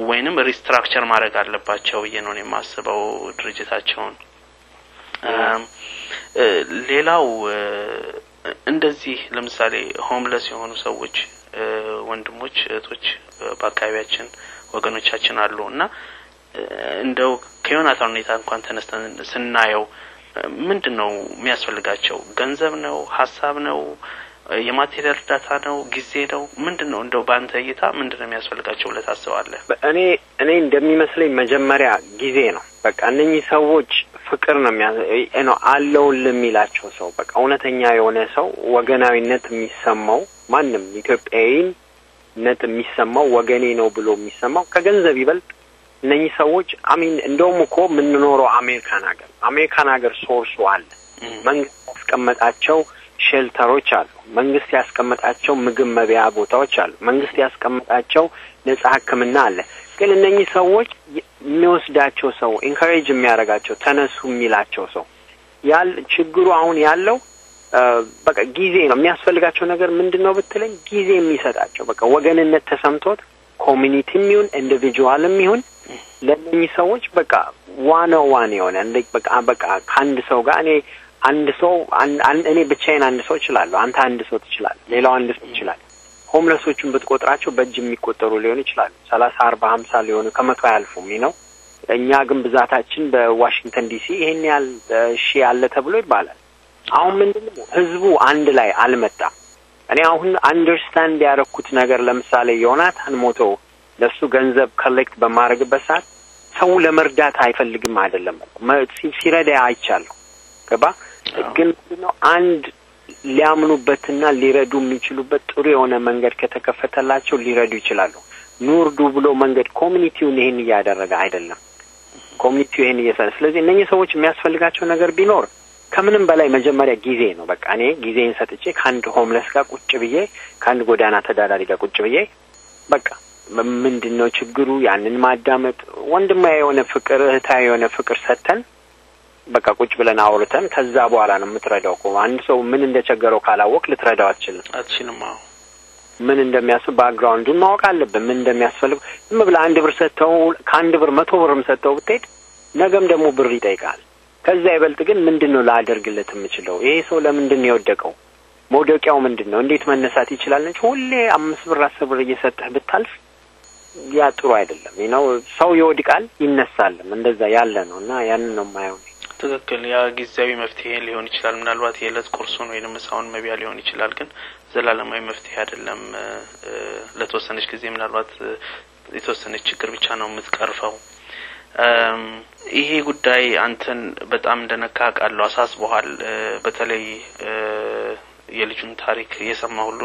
ወይንም restructure ማድረግ አለባቸው ብዬ ነው የማስበው ድርጅታቸውን። ሌላው እንደዚህ ለምሳሌ homeless የሆኑ ሰዎች ወንድሞች፣ እህቶች በአካባቢያችን ወገኖቻችን አሉ እና እንደው ከዮናታን ሁኔታ እንኳን ተነስተን ስናየው ምንድን ነው የሚያስፈልጋቸው? ገንዘብ ነው? ሀሳብ ነው? የማቴሪያል እርዳታ ነው? ጊዜ ነው? ምንድን ነው እንደው በአንተ እይታ ምንድን ነው የሚያስፈልጋቸው ብለህ ታስባለህ? እኔ እኔ እንደሚመስለኝ መጀመሪያ ጊዜ ነው። በቃ እነኚህ ሰዎች ፍቅር ነው የሚያ ነው አለውን የሚላቸው ሰው በቃ እውነተኛ የሆነ ሰው ወገናዊነት የሚሰማው ማንም ኢትዮጵያዊነት የሚሰማው ወገኔ ነው ብሎ የሚሰማው ከገንዘብ ይበልጥ እነኚህ ሰዎች አሚን እንደውም እኮ የምንኖረው አሜሪካን ሀገር አሜሪካን ሀገር ሶርሱ አለ። መንግስት ያስቀመጣቸው shelter ኦች አሉ። መንግስት ያስቀመጣቸው ምግብ መብያ ቦታዎች አሉ። መንግስት ያስቀመጣቸው ነጻ ሕክምና አለ። ግን እነኚህ ሰዎች የሚወስዳቸው ሰው encourage የሚያደርጋቸው ተነሱ የሚላቸው ሰው ያል ችግሩ አሁን ያለው በቃ ጊዜ ነው የሚያስፈልጋቸው ነገር ምንድን ነው ብትለኝ ጊዜ የሚሰጣቸው በቃ ወገንነት ተሰምቶት community ም ይሁን individual ም ይሁን ለእነኚህ ሰዎች በቃ one on one የሆነ በቃ በቃ ከአንድ ሰው ጋር እኔ አንድ ሰው እኔ ብቻዬን አንድ ሰው እችላለሁ። አንተ አንድ ሰው ትችላለህ። ሌላው አንድ ሰው ይችላል። homeless ኦቹን ብትቆጥራቸው በእጅ የሚቆጠሩ ሊሆኑ ይችላሉ። ሰላሳ አርባ ሀምሳ ሊሆኑ ከመቶ አያልፉም ነው። እኛ ግን ብዛታችን በዋሽንግተን ዲሲ ይሄን ያህል ሺ አለ ተብሎ ይባላል። አሁን ምንድን ነው ህዝቡ አንድ ላይ አልመጣም። እኔ አሁን understand ያደረኩት ነገር ለምሳሌ ዮናታን ሞቶ ለእሱ ገንዘብ collect በማደርግበት ሰዓት ሰው ለመርዳት አይፈልግም አይደለም ሲረዳ አይቻለሁ። ገባ ግን ምንድነው አንድ ሊያምኑበትና ሊረዱ የሚችሉበት ጥሩ የሆነ መንገድ ከተከፈተላቸው ሊረዱ ይችላሉ። ኑ እርዱ ብሎ መንገድ community ውን ይህን እያደረገ አይደለም። community ው ይህን እየሰራ ስለዚህ እነኚህ ሰዎች የሚያስፈልጋቸው ነገር ቢኖር ከምንም በላይ መጀመሪያ ጊዜ ነው። በቃ እኔ ጊዜን ሰጥቼ ከአንድ homeless ጋር ቁጭ ብዬ ከአንድ ጎዳና ተዳዳሪ ጋር ቁጭ ብዬ በቃ ምንድን ነው ችግሩ ያንን ማዳመጥ ወንድማ የሆነ ፍቅር እህታ የሆነ ፍቅር ሰጥተን በቃ ቁጭ ብለን አውርተን ከዛ በኋላ ነው የምትረዳው እኮ። አንድ ሰው ምን እንደቸገረው ካላወቅ ልትረዳው አትችልም። አትችልም። አዎ። ምን እንደሚያስብ ባክግራውንዱን ማወቅ አለብን። ምን እንደሚያስፈልግ ዝም ብለህ አንድ ብር ሰጥተው ከአንድ ብር መቶ ብርም ሰጥተው ብትሄድ ነገም ደግሞ ብር ይጠይቃል። ከዛ ይበልጥ ግን ምንድን ነው ላደርግለት የምችለው? ይሄ ሰው ለምንድን ነው የወደቀው? መውደቂያው ምንድን ነው እንዴት መነሳት ይችላል? እንጂ ሁሌ አምስት ብር አስር ብር እየሰጠህ ብታልፍ ያ ጥሩ አይደለም። ነው። ሰው ይወድቃል ይነሳልም። እንደዛ ያለ ነው እና ያንን ነው የማየው ትክክል ያ ጊዜያዊ መፍትሄ ሊሆን ይችላል። ምናልባት የዕለት ቁርሱን ወይም ምሳውን መቢያ ሊሆን ይችላል ግን ዘላለማዊ መፍትሄ አይደለም። ለተወሰነች ጊዜ ምናልባት የተወሰነች ችግር ብቻ ነው የምትቀርፈው። ይሄ ጉዳይ አንተን በጣም እንደነካህ አውቃለሁ አሳስበሃል በተለይ የልጁን ታሪክ የሰማ ሁሉ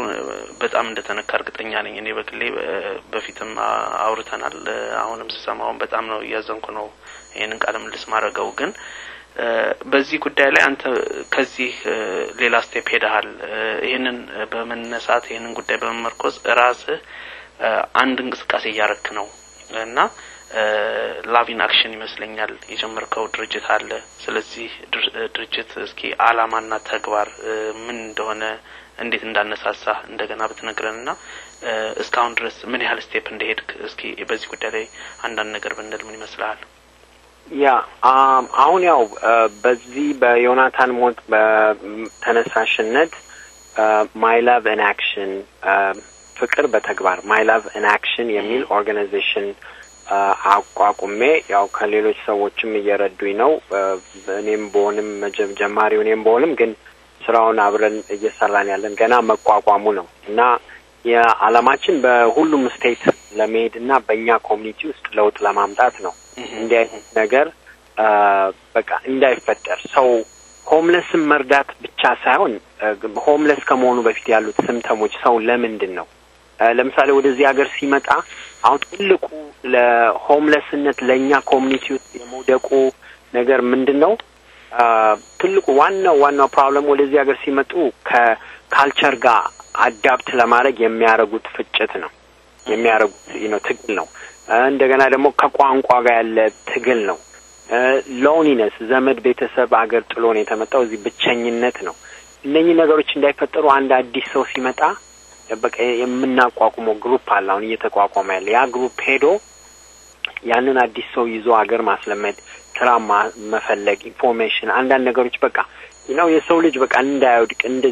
በጣም እንደተነካ እርግጠኛ ነኝ። እኔ በግሌ በፊትም አውርተናል። አሁንም ስሰማውን በጣም ነው እያዘንኩ ነው ይህንን ቃለ ምልልስ ማድረገው። ግን በዚህ ጉዳይ ላይ አንተ ከዚህ ሌላ step ሄደሃል። ይህንን በመነሳት ይህንን ጉዳይ በመመርኮዝ ራስህ አንድ እንቅስቃሴ እያረክ ነው እና Love in Action ይመስለኛል የጀመርከው ድርጅት አለ። ስለዚህ ድርጅት እስኪ አላማና ተግባር ምን እንደሆነ እንዴት እንዳነሳሳ እንደገና ብትነግረን ና እስካሁን ድረስ ምን ያህል step እንደሄድክ እስኪ በዚህ ጉዳይ ላይ አንዳንድ ነገር ብንል ምን ይመስልሃል yeah አሁን ያው በዚህ በዮናታን ሞት በተነሳሽነት My Love in Action ፍቅር በተግባር My Love in Action የሚል organization አቋቁሜ ያው ከሌሎች ሰዎችም እየረዱኝ ነው። እኔም በሆንም ጀማሪው እኔም በሆንም ግን ስራውን አብረን እየሰራን ያለን ገና መቋቋሙ ነው እና የዓላማችን በሁሉም state ለመሄድ እና በእኛ community ውስጥ ለውጥ ለማምጣት ነው። እንዲህ አይነት ነገር በቃ እንዳይፈጠር። ሰው homeless ን መርዳት ብቻ ሳይሆን homeless ከመሆኑ በፊት ያሉት symptom ኦች ሰው ለምንድን ነው? ለምሳሌ ወደዚህ ሀገር ሲመጣ አሁን ትልቁ ለ homeless ነት ለእኛ community ውስጥ የመውደቁ ነገር ምንድን ነው? ትልቁ ዋናው ዋናው problem ወደዚህ ሀገር ሲመጡ ከ culture ጋር adapt ለማድረግ የሚያደርጉት ፍጭት ነው የሚያደርጉት ነው ትግል ነው። እንደገና ደግሞ ከቋንቋ ጋር ያለ ትግል ነው። loneliness ዘመድ፣ ቤተሰብ፣ አገር ጥሎ ነው የተመጣው። እዚህ ብቸኝነት ነው። እነኚህ ነገሮች እንዳይፈጠሩ አንድ አዲስ ሰው ሲመጣ በቃ የምናቋቁመው group አለ። አሁን እየተቋቋመ ያለ ያ group ሄዶ ያንን አዲስ ሰው ይዞ ሀገር ማስለመድ፣ ስራ መፈለግ፣ information፣ አንዳንድ ነገሮች በቃ ነው የሰው ልጅ በቃ እንዳይወድቅ እንደ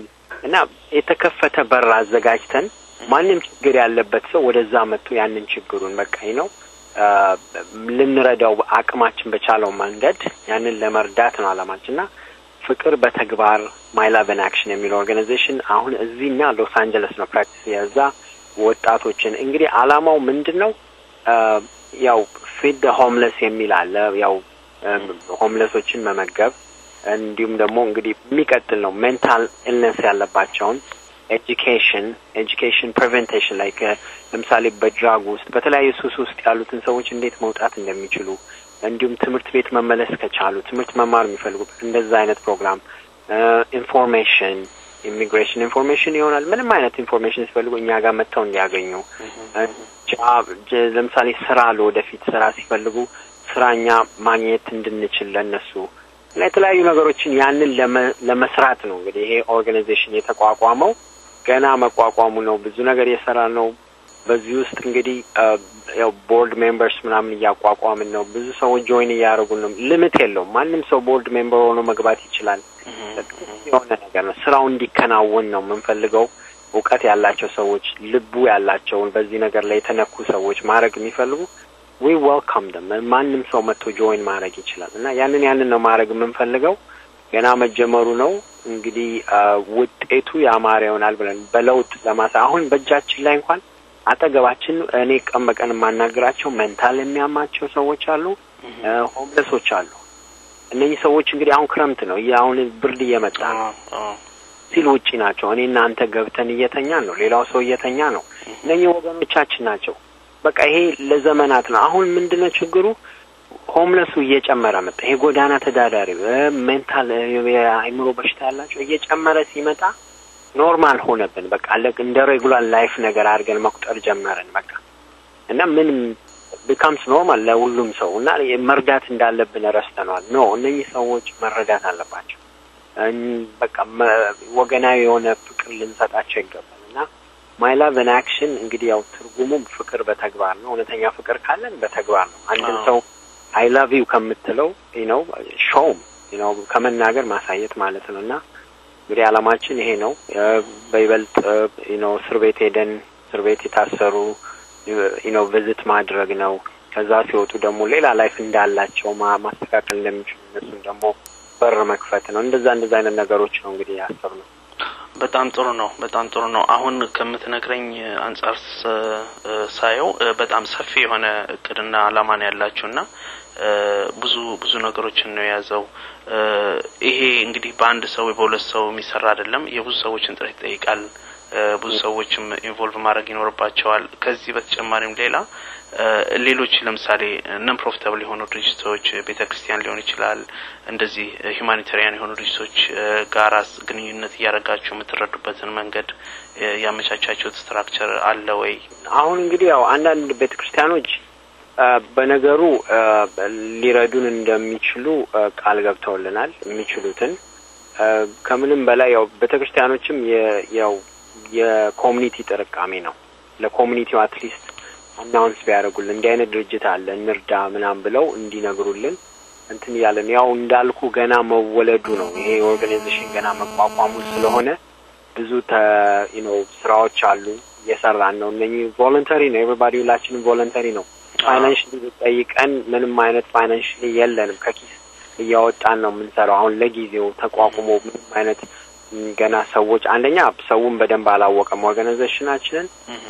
እና የተከፈተ በር አዘጋጅተን ማንም ችግር ያለበት ሰው ወደዛ መጥቶ ያንን ችግሩን በቃ ነው ልንረዳው አቅማችን በቻለው መንገድ ያንን ለመርዳት ነው አላማችን እና ፍቅር በተግባር My Love in Action የሚለው organization አሁን እዚህና ሎስ አንጀለስ ነው practice የዛ ወጣቶችን እንግዲህ አላማው ምንድን ነው? ያው feed homeless የሚል አለ። ያው homeless ኦችን መመገብ እንዲሁም ደግሞ እንግዲህ የሚቀጥል ነው mental illness ያለባቸውን education education prevention ላይ ለምሳሌ በ drug ውስጥ በተለያዩ ሱስ ውስጥ ያሉትን ሰዎች እንዴት መውጣት እንደሚችሉ እንዲሁም ትምህርት ቤት መመለስ ከቻሉ ትምህርት መማር የሚፈልጉበት እንደዛ አይነት ፕሮግራም information immigration information ይሆናል። ምንም አይነት information ሲፈልጉ እኛ ጋር መጥተው እንዲያገኙ ለምሳሌ ስራ ለወደፊት ስራ ሲፈልጉ ስራ እኛ ማግኘት እንድንችል ለእነሱ እና የተለያዩ ነገሮችን ያንን ለመስራት ነው እንግዲህ ይሄ organization የተቋቋመው። ገና መቋቋሙ ነው። ብዙ ነገር የሰራ ነው። በዚህ ውስጥ እንግዲህ ያው board members ምናምን እያቋቋምን ነው። ብዙ ሰዎች join እያደረጉን ነው። ልምት የለውም። ማንም ሰው board member ሆኖ መግባት ይችላል። የሆነ ነገር ነው። ስራው እንዲከናወን ነው የምንፈልገው። እውቀት ያላቸው ሰዎች፣ ልቡ ያላቸውን በዚህ ነገር ላይ የተነኩ ሰዎች ማድረግ የሚፈልጉ we welcome them ማንም ሰው መጥቶ join ማድረግ ይችላል እና ያንን ያንን ነው ማድረግ የምንፈልገው። ገና መጀመሩ ነው እንግዲህ ውጤቱ ያማረ ይሆናል ብለን በለውጥ ለማሳ አሁን በእጃችን ላይ እንኳን አጠገባችን እኔ ቀን በቀን የማናገራቸው ሜንታል የሚያማቸው ሰዎች አሉ፣ ሆምለሶች አሉ። እነኚህ ሰዎች እንግዲህ አሁን ክረምት ነው፣ አሁን ብርድ እየመጣ ነው ሲል ውጪ ናቸው። እኔ እናንተ ገብተን እየተኛን ነው፣ ሌላው ሰው እየተኛ ነው። እነኚህ ወገኖቻችን ናቸው። በቃ ይሄ ለዘመናት ነው። አሁን ምንድነው ችግሩ? ሆምለሱ እየጨመረ መጣ። ይሄ ጎዳና ተዳዳሪ mental የአእምሮ በሽታ ያላቸው እየጨመረ ሲመጣ normal ሆነብን። በቃ እንደ regular life ነገር አድርገን መቁጠር ጀመርን። በቃ እና ምንም becomes normal ለሁሉም ሰው እና መርዳት እንዳለብን ረስተነዋል። no እነኚህ ሰዎች መረዳት አለባቸው። በቃ ወገናዊ የሆነ ፍቅር ልንሰጣቸው ይገባል እና My Love in Action እንግዲህ ያው ትርጉሙም ፍቅር በተግባር ነው። እውነተኛ ፍቅር ካለን በተግባር ነው። አንድን ሰው I love you ከምትለው ነው show ም ነው ከመናገር ማሳየት ማለት ነው እና እንግዲህ አላማችን ይሄ ነው። በይበልጥ ነው እስር ቤት ሄደን እስር ቤት የታሰሩ ነው visit ማድረግ ነው። ከዛ ሲወጡ ደግሞ ሌላ life እንዳላቸው ማስተካከል እንደሚችሉ እነሱን ደግሞ በር መክፈት ነው። እንደዛ እንደዛ አይነት ነገሮች ነው እንግዲህ ያሰብነው። በጣም ጥሩ ነው። በጣም ጥሩ ነው። አሁን ከምትነግረኝ አንጻር ሳየው በጣም ሰፊ የሆነ እቅድና አላማ ነው ያላችሁ እና ብዙ ብዙ ነገሮችን ነው የያዘው። ይሄ እንግዲህ በአንድ ሰው በሁለት ሰው የሚሰራ አይደለም። የብዙ ሰዎችን ጥረት ይጠይቃል። ብዙ ሰዎችም involve ማድረግ ይኖርባቸዋል። ከዚህ በተጨማሪም ሌላ ሌሎች ለምሳሌ non profitable የሆኑ ድርጅቶች ቤተ ክርስቲያን ሊሆን ይችላል። እንደዚህ humanitarian የሆኑ ድርጅቶች ጋራ ግንኙነት እያደረጋችሁ የምትረዱበትን መንገድ ያመቻቻችሁት structure አለ ወይ? አሁን እንግዲህ ያው አንዳንድ ቤተ ክርስቲያኖች በነገሩ ሊረዱን እንደሚችሉ ቃል ገብተውልናል። የሚችሉትን ከምንም በላይ ያው ቤተ ክርስቲያኖችም ያው የ community ጥርቃሜ ነው። ለ community ው at least announce ቢያደርጉልን እንዲህ አይነት ድርጅት አለ እንርዳ ምናም ብለው እንዲነግሩልን እንትን እያለን ያው እንዳልኩ ገና መወለዱ ነው። ይሄ organization ገና መቋቋሙ ስለሆነ ብዙ ነው ስራዎች አሉ እየሰራን ነው። እነኚህ voluntary ነው። Everybody ሁላችንም voluntary ነው። financially ጠይቀን ምንም አይነት financially የለንም። ከኪስ እያወጣን ነው የምንሰራው። አሁን ለጊዜው ተቋቁሞ ምንም አይነት ገና ሰዎች አንደኛ ሰውን በደንብ አላወቀም organization ኣችንን፣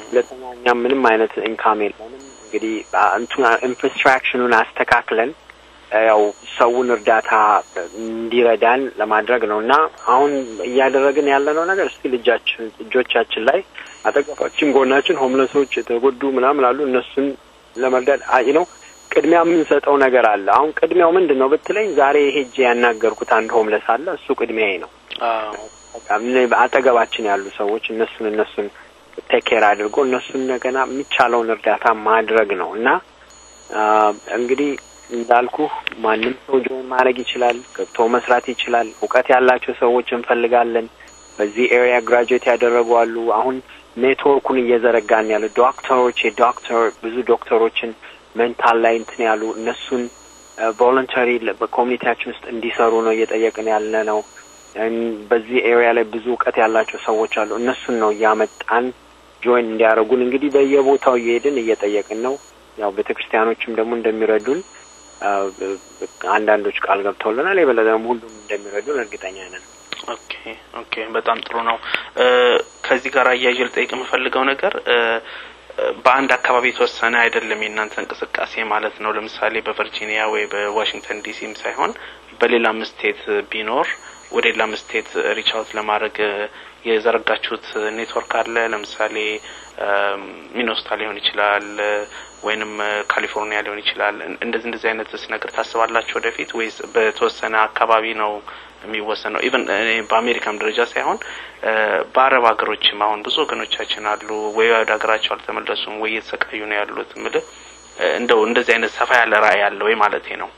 ሁለተኛ እኛም ምንም አይነት income የለንም። እንግዲህ እንቱ infrastructure ኡን አስተካክለን ያው ሰውን እርዳታ እንዲረዳን ለማድረግ ነው እና አሁን እያደረግን ያለነው ነገር እስቲ ልጃችን እጆቻችን ላይ አጠገባችን ጎናችን homeless ኦች የተጎዱ ምናምን አሉ እነሱን ለመርዳት አይ ነው ቅድሚያ የምንሰጠው ነገር አለ። አሁን ቅድሚያው ምንድን ነው ብትለኝ ዛሬ ሄጄ ያናገርኩት አንድ homeless አለ። እሱ ቅድሚያዬ ነው። አጠገባችን ያሉ ሰዎች እነሱን እነሱን take care አድርጎ እነሱን እንደገና የሚቻለውን እርዳታ ማድረግ ነው እና እንግዲህ እንዳልኩ ማንም ሰው join ማድረግ ይችላል፣ ገብቶ መስራት ይችላል። እውቀት ያላቸው ሰዎች እንፈልጋለን። በዚህ area graduate ያደረጉ አሉ። አሁን ኔትወርኩን እየዘረጋን ያሉ ዶክተሮች የዶክተር ብዙ ዶክተሮችን mental ላይ እንትን ያሉ እነሱን voluntary በ community ያችን ውስጥ እንዲሰሩ ነው እየጠየቅን ያለ ነው። በዚህ area ላይ ብዙ እውቀት ያላቸው ሰዎች አሉ። እነሱን ነው እያመጣን join እንዲያደርጉን እንግዲህ በየቦታው እየሄድን እየጠየቅን ነው። ያው ቤተ ክርስቲያኖችም ደግሞ እንደሚረዱን አንዳንዶች ቃል ገብተውልናል። የበለጠ ደግሞ ሁሉም እንደሚረዱን እርግጠኛ ነን። okay okay፣ በጣም ጥሩ ነው። ከዚህ ጋር አያይዤ ልጠይቅ የምፈልገው ነገር በአንድ አካባቢ የተወሰነ አይደለም የእናንተ እንቅስቃሴ ማለት ነው። ለምሳሌ በቨርጂኒያ ወይ በዋሽንግተን ዲሲም ሳይሆን በሌላም state ቢኖር ወደ ሌላም state reach out ለማድረግ የዘረጋችሁት ኔትወርክ አለ። ለምሳሌ ሚኒሶታ ሊሆን ይችላል ወይንም ካሊፎርኒያ ሊሆን ይችላል። እንደዚህ እንደዚህ አይነትስ ነገር ታስባላችሁ ወደፊት ወይስ በተወሰነ አካባቢ ነው የሚወሰነው? even በአሜሪካም ደረጃ ሳይሆን በአረብ ሀገሮችም አሁን ብዙ ወገኖቻችን አሉ ወይ ወደ ሀገራቸው አልተመለሱም ወይ እየተሰቃዩ ነው ያሉት። ምልህ እንደው እንደዚህ አይነት ሰፋ ያለ ራዕይ አለ ወይ ማለቴ ነው።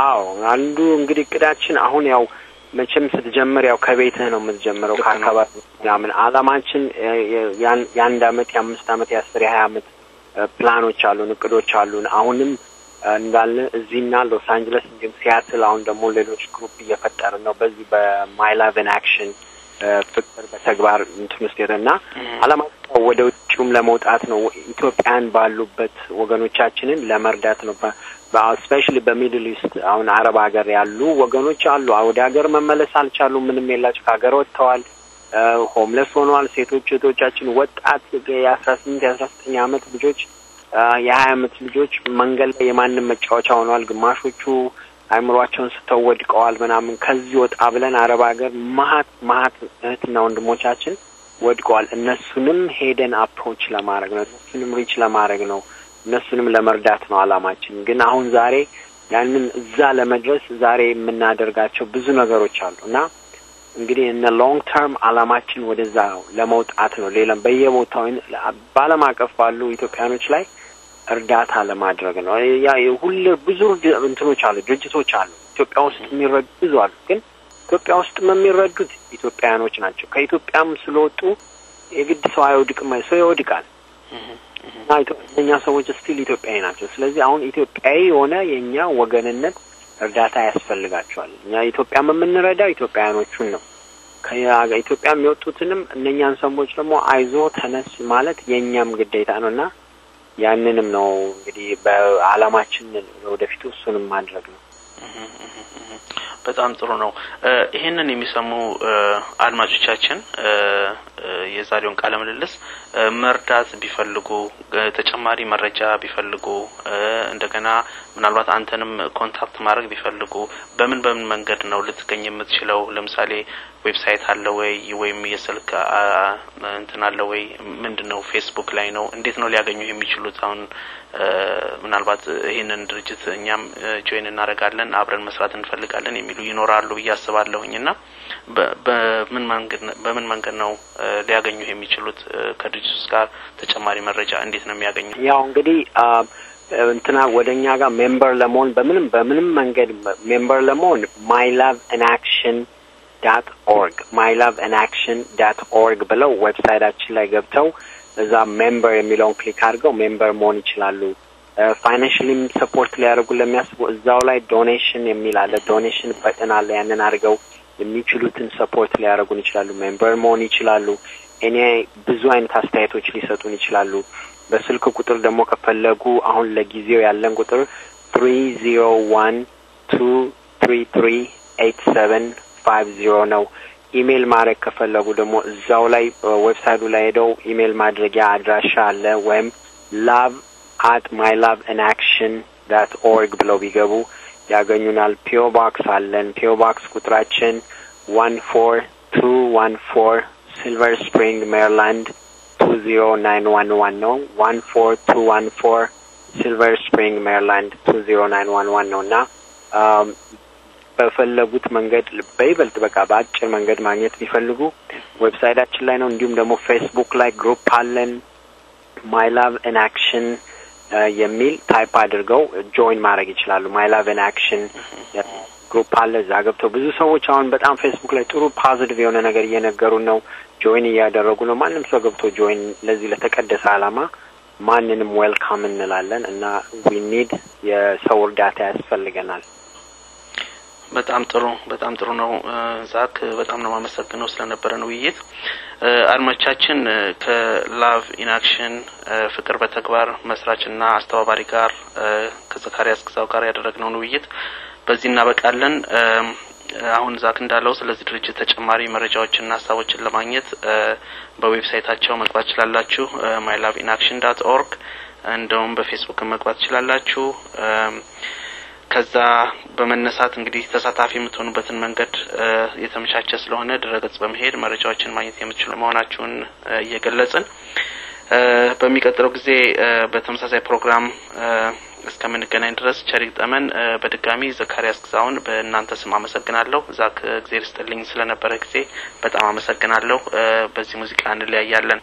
አዎ አንዱ እንግዲህ እቅዳችን አሁን ያው መቼም ስትጀምር ያው ከቤትህ ነው የምትጀምረው ከአካባቢ ምናምን። አላማችን የአንድ አመት የአምስት አመት የአስር የሀያ አመት ፕላኖች አሉን፣ እቅዶች አሉን። አሁንም እንዳለ እዚህና ሎስ አንጀለስ እንዲሁም ሲያትል አሁን ደግሞ ሌሎች group እየፈጠርን ነው። በዚህ በ My Love in Action ፍቅር በተግባር እንትን ውስጥ እና አላማችን ወደ ውጭም ለመውጣት ነው። ኢትዮጵያን ባሉበት ወገኖቻችንን ለመርዳት ነው። specially በ Middle East አሁን አረብ ሀገር ያሉ ወገኖች አሉ። ወደ ሀገር መመለስ አልቻሉ። ምንም የላቸው ከሀገር ወጥተዋል። homeless ሆነዋል። ሴቶች እህቶቻችን ወጣት የአስራ ስምንት የአስራ ዘጠኝ አመት ልጆች የሀያ አመት ልጆች መንገድ ላይ የማንም መጫወቻ ሆነዋል። ግማሾቹ አይምሯቸውን ስተው ወድቀዋል ምናምን። ከዚህ ወጣ ብለን አረብ ሀገር መሀል መሀል እህትና ወንድሞቻችን ወድቀዋል። እነሱንም ሄደን approach ለማድረግ ነው። እነሱንም reach ለማድረግ ነው። እነሱንም ለመርዳት ነው አላማችን። ግን አሁን ዛሬ ያንን እዛ ለመድረስ ዛሬ የምናደርጋቸው ብዙ ነገሮች አሉ እና እንግዲህ እነ ሎንግ ተርም አላማችን ወደዛ ነው ለመውጣት ነው። ሌላም በየቦታው በዓለም አቀፍ ባሉ ኢትዮጵያኖች ላይ እርዳታ ለማድረግ ነው። ያ ሁሉ ብዙ እንትኖች አሉ፣ ድርጅቶች አሉ። ኢትዮጵያ ውስጥ የሚረዱ ብዙ አሉ። ግን ኢትዮጵያ ውስጥም የሚረዱት ኢትዮጵያውያኖች ናቸው። ከኢትዮጵያም ስለወጡ የግድ ሰው አይወድቅም፣ ሰው ይወድቃል እና እኛ ሰዎች still ኢትዮጵያዊ ናቸው። ስለዚህ አሁን ኢትዮጵያዊ የሆነ የእኛ ወገንነት እርዳታ ያስፈልጋቸዋል። እኛ ኢትዮጵያም የምንረዳው ኢትዮጵያውያኖቹን ነው። ከኢትዮጵያ የሚወጡትንም እነኛን ሰዎች ደግሞ አይዞ ተነስ ማለት የእኛም ግዴታ ነው እና ያንንም ነው እንግዲህ በአላማችን ወደፊቱ እሱንም ማድረግ ነው። በጣም ጥሩ ነው። ይህንን የሚሰሙ አድማጮቻችን የዛሬውን ቃለ ምልልስ መርዳት ቢፈልጉ ተጨማሪ መረጃ ቢፈልጉ እንደገና ምናልባት አንተንም contact ማድረግ ቢፈልጉ በምን በምን መንገድ ነው ልትገኝ የምትችለው? ለምሳሌ website አለ ወይ ወይም የስልክ እንትን አለ ወይ? ምንድን ነው? ፌስቡክ ላይ ነው? እንዴት ነው ሊያገኙ የሚችሉት? አሁን ምናልባት ይህንን ድርጅት እኛም join እናደርጋለን አብረን መስራት እንፈልጋለን የሚሉ ይኖራሉ ብዬ አስባለሁኝ እና በምን መንገድ በምን መንገድ ነው ሊያገኙ የሚችሉት? ከድርጅቱ ጋር ተጨማሪ መረጃ እንዴት ነው የሚያገኙ? ያው እንግዲህ እንትና ወደ እኛ ጋር member ለመሆን በምንም በምንም መንገድ member ለመሆን my love in action dot org my love in action dot org ብለው website ኣችን ላይ ገብተው እዛ member የሚለውን click አድርገው member መሆን ይችላሉ። financially ም support ሊያደርጉ ለሚያስቡ እዛው ላይ donation የሚል አለ። donation button አለ። ያንን አድርገው የሚችሉትን support ሊያደርጉን ይችላሉ። member መሆን ይችላሉ። እኔ ብዙ አይነት አስተያየቶች ሊሰጡን ይችላሉ። በስልክ ቁጥር ደግሞ ከፈለጉ አሁን ለጊዜው ያለን ቁጥር 301 233 87 five zero ነው። ኢሜይል ማድረግ ከፈለጉ ደግሞ እዛው ላይ website ኡ ላይ ሄደው ኢሜይል ማድረጊያ አድራሻ አለ። ወይም love at my love in action dot org ብለው ቢገቡ ያገኙናል። P.O. Box አለን። P.O. Box ቁጥራችን one four two one four Silver Spring Maryland two zero nine one one ነው። one four two one four Silver Spring Maryland two zero nine one one ነው እና በፈለጉት መንገድ በይበልጥ በቃ በአጭር መንገድ ማግኘት ቢፈልጉ website ኣችን ላይ ነው። እንዲሁም ደግሞ ፌስቡክ ላይ group አለን my love in action የሚል type አድርገው join ማድረግ ይችላሉ። my love in action group አለ። እዛ ገብተው ብዙ ሰዎች አሁን በጣም ፌስቡክ ላይ ጥሩ positive የሆነ ነገር እየነገሩን ነው፣ join እያደረጉ ነው። ማንም ሰው ገብቶ join ለዚህ ለተቀደሰ ዓላማ ማንንም welcome እንላለን እና we need የሰው እርዳታ ያስፈልገናል። በጣም ጥሩ በጣም ጥሩ ነው ዛክ፣ በጣም ነው የማመሰግነው ስለነበረን ውይይት። አድማጮቻችን ከ love in action ፍቅር በተግባር መስራችና አስተባባሪ ጋር ከዘካሪያስ ግዛው ጋር ያደረግነውን ውይይት በዚህ እናበቃለን። አሁን ዛክ እንዳለው ስለዚህ ድርጅት ተጨማሪ መረጃዎችና ሀሳቦችን ለማግኘት በ website ኣቸው መግባት ትችላላችሁ። my love in action dot org እንደውም በፌስቡክ መግባት ትችላላችሁ። ከዛ በመነሳት እንግዲህ ተሳታፊ የምትሆኑበትን መንገድ የተመቻቸ ስለሆነ ድረገጽ በመሄድ መረጃዎችን ማግኘት የምትችሉ መሆናችሁን እየገለጽን በሚቀጥለው ጊዜ በተመሳሳይ ፕሮግራም እስከምንገናኝ ድረስ ቸር ይግጠመን። በድጋሚ ዘካሪያስ ግዛውን በእናንተ ስም አመሰግናለሁ። ዛክ እግዜር ስጥልኝ ስለነበረ ጊዜ በጣም አመሰግናለሁ። በዚህ ሙዚቃ እንለያያለን።